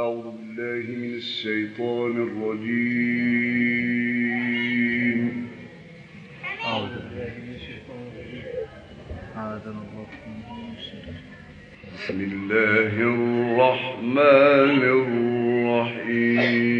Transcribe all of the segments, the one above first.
أعوذ بالله من الشيطان الرجيم. أعوذ بالله من الشيطان الرجيم. بسم الله الرحمن الرحيم.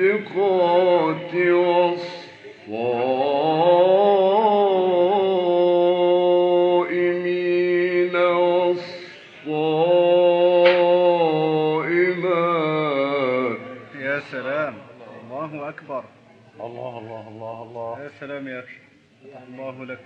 والصدقات والصائمين والصائمات. يا سلام. الله أكبر. الله الله الله الله. يا سلام يا أخي الله لك.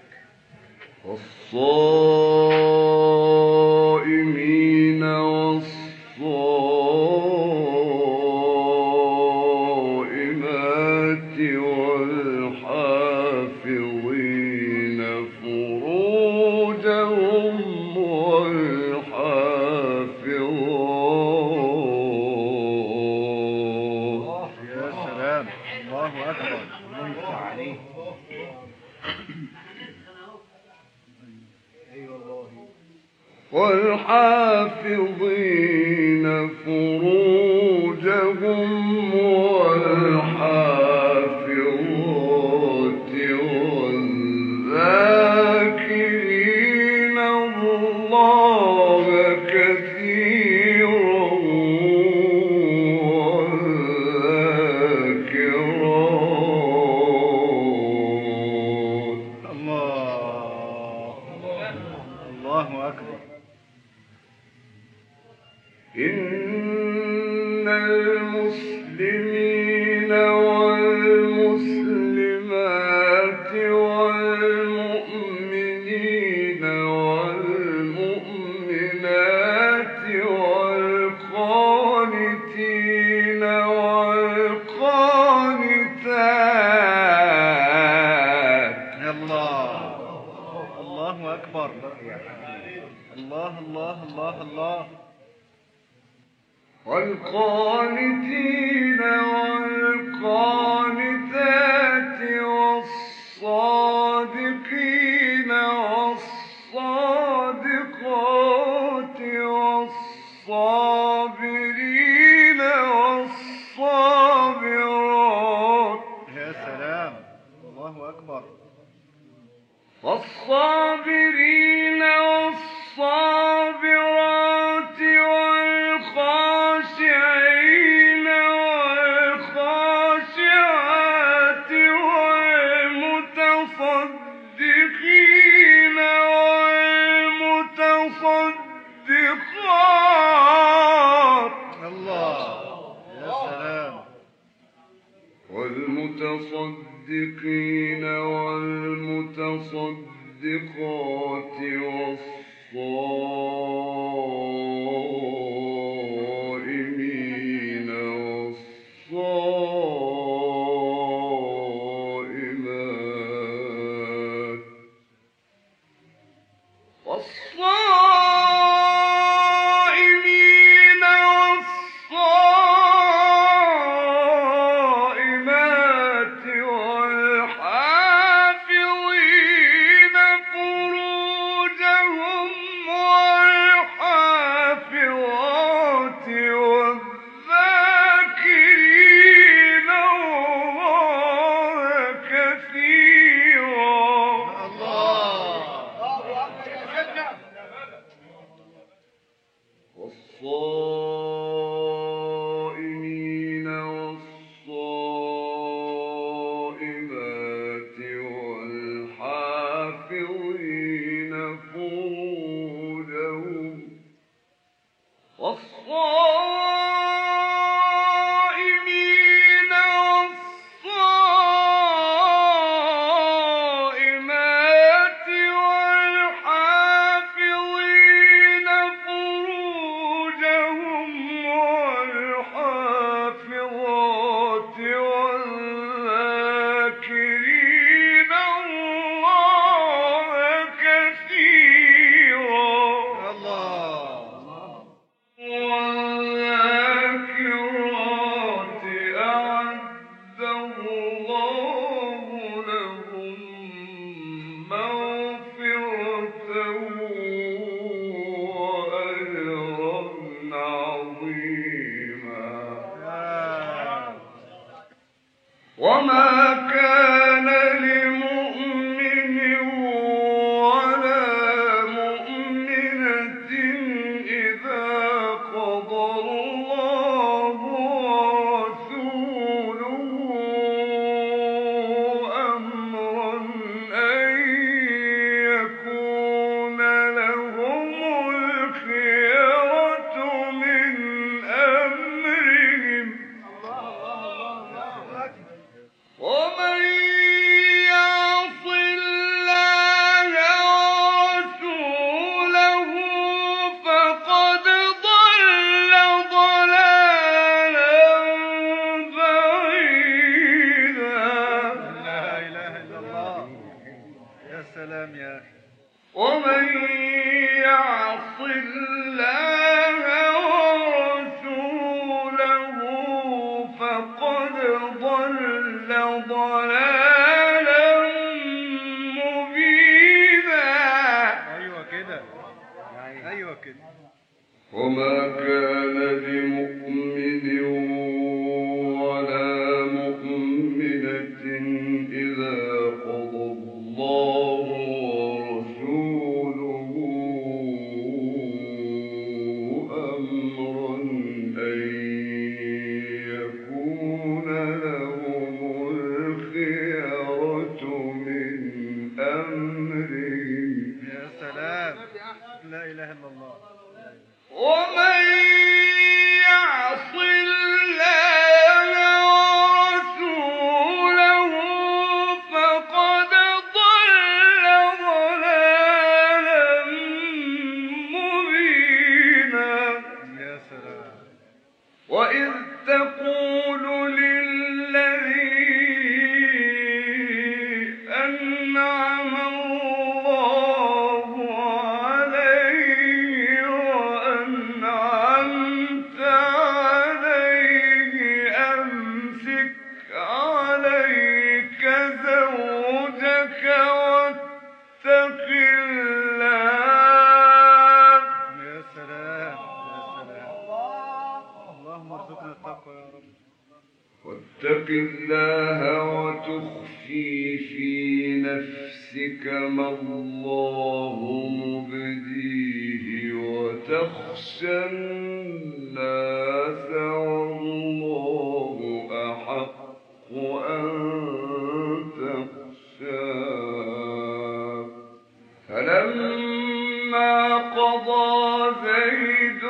لهم والقانتين والقانتات والصادقين والصادقات والصابرين والصابرات. يا سلام الله أكبر. والصابرين فلما قضى زيد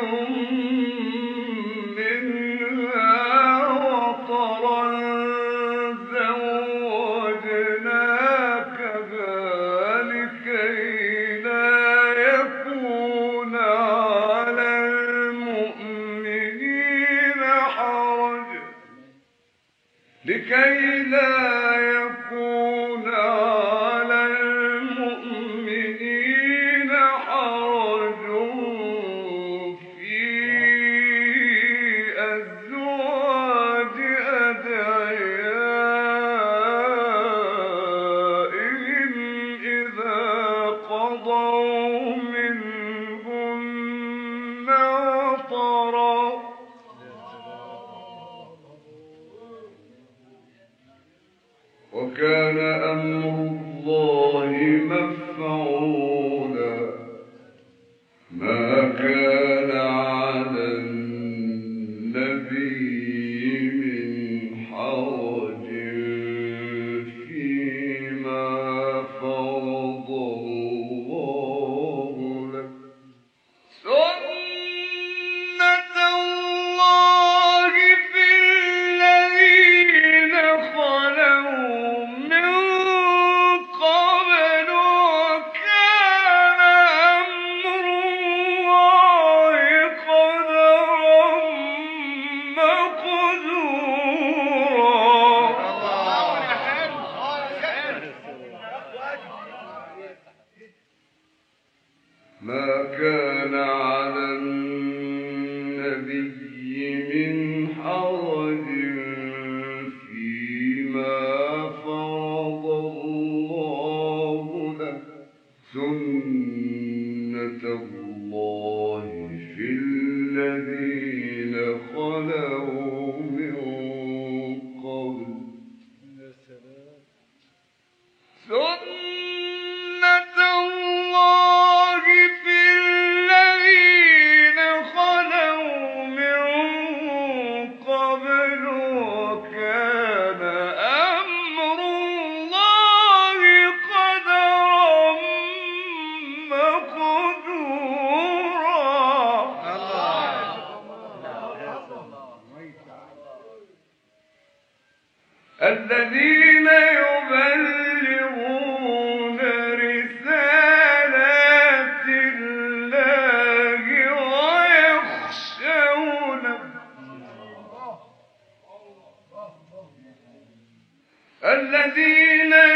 الذين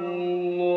الله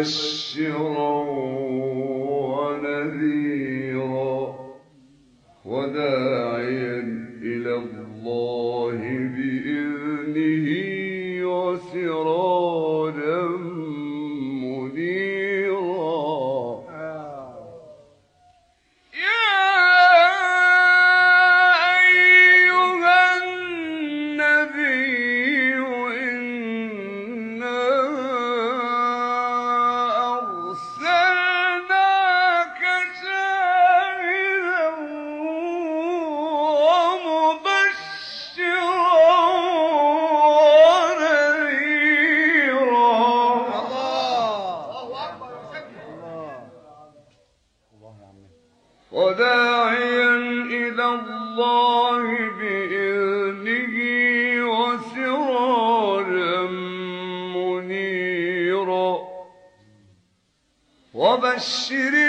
ومبشرا وبشر